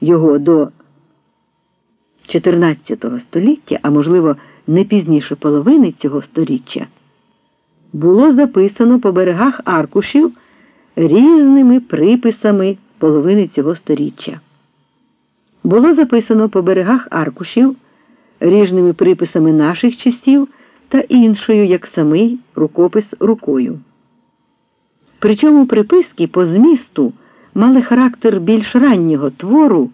його до 14 століття, а можливо, не пізніше половини цього сторіччя, було записано по берегах аркушів різними приписами половини цього сторіччя. Було записано по берегах аркушів різними приписами наших часів та іншою, як самий рукопис рукою. Причому приписки по змісту мали характер більш раннього твору,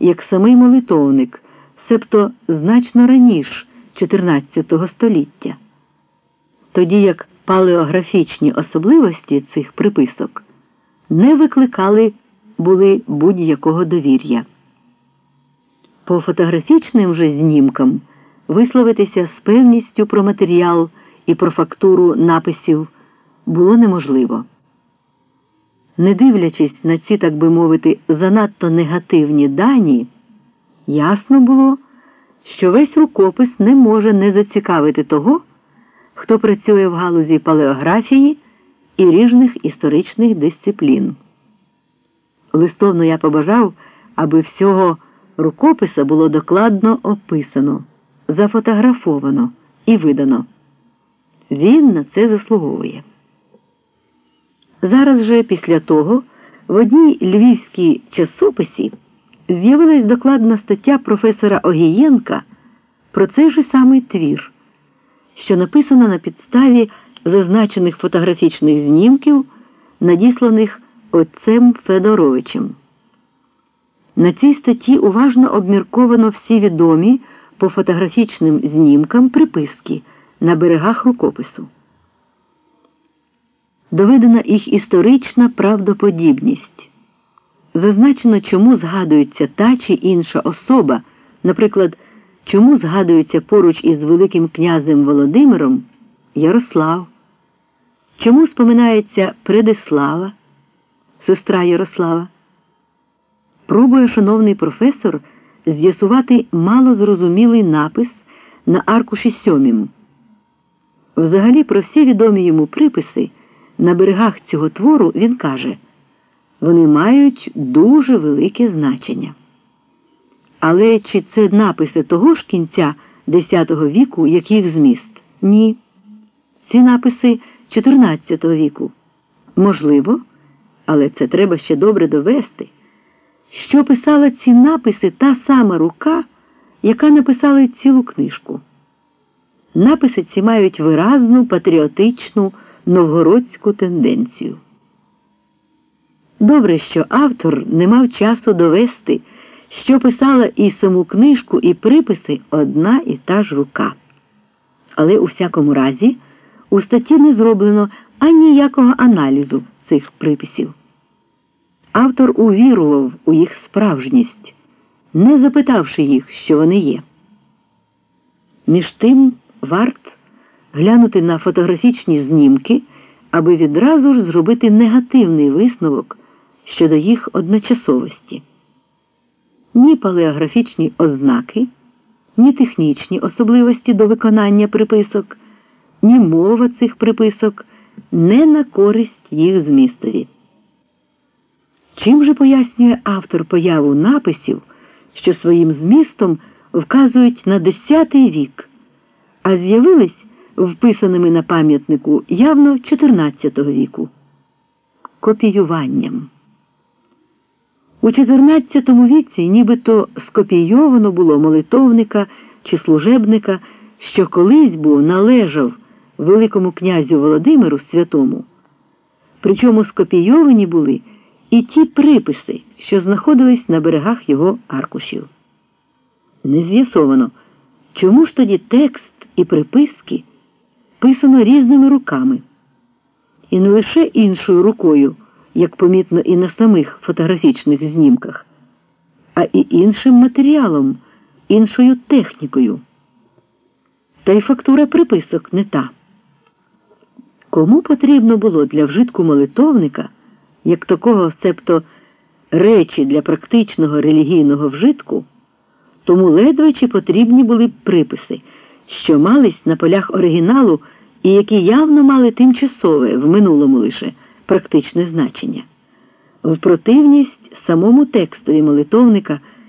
як самий молитовник, себто значно раніше 14 століття. Тоді як палеографічні особливості цих приписок не викликали були будь-якого довір'я. По фотографічним же знімкам висловитися з певністю про матеріал і про фактуру написів було неможливо. Не дивлячись на ці, так би мовити, занадто негативні дані, ясно було, що весь рукопис не може не зацікавити того, хто працює в галузі палеографії і ріжних історичних дисциплін. Листовно я побажав, аби всього рукописа було докладно описано, зафотографовано і видано. Він на це заслуговує. Зараз же після того в одній львівській часописі з'явилась докладна стаття професора Огієнка про цей же самий твір, що написана на підставі зазначених фотографічних знімків, надісланих отцем Федоровичем. На цій статті уважно обмірковано всі відомі по фотографічним знімкам приписки на берегах рукопису. Доведена їх історична правдоподібність. Зазначено, чому згадується та чи інша особа, наприклад, чому згадується поруч із Великим князем Володимиром Ярослав, чому споминається Предислава, сестра Ярослава. Пробує шановний професор з'ясувати малозрозумілий напис на аркуші сьомім. Взагалі, про всі відомі йому приписи на берегах цього твору він каже вони мають дуже велике значення. Але чи це написи того ж кінця X віку, як зміст? Ні. Ці написи XIV віку. Можливо, але це треба ще добре довести що писала ці написи та сама рука, яка написала цілу книжку. Написи ці мають виразну патріотичну новгородську тенденцію. Добре, що автор не мав часу довести, що писала і саму книжку, і приписи одна і та ж рука. Але у всякому разі у статті не зроблено аніякого аналізу цих приписів. Автор увірував у їх справжність, не запитавши їх, що вони є. Між тим варт глянути на фотографічні знімки, аби відразу ж зробити негативний висновок щодо їх одночасовості. Ні палеографічні ознаки, ні технічні особливості до виконання приписок, ні мова цих приписок не на користь їх змістові. Чим же пояснює автор появу написів, що своїм змістом вказують на X вік, а з'явились вписаними на пам'ятнику явно XIV віку? Копіюванням. У XIV віці нібито скопійовано було молитовника чи служебника, що колись був належав Великому князю Володимиру Святому, причому скопійовані були і ті приписи, що знаходились на берегах його аркушів. Не з'ясовано, чому ж тоді текст і приписки писано різними руками, і не лише іншою рукою, як помітно і на самих фотографічних знімках, а і іншим матеріалом, іншою технікою. Та й фактура приписок не та. Кому потрібно було для вжитку молитовника? як такого, себто речі для практичного релігійного вжитку, тому ледве чи потрібні були приписи, що мались на полях оригіналу і які явно мали тимчасове в минулому лише практичне значення. в противність самому текстові молитовника.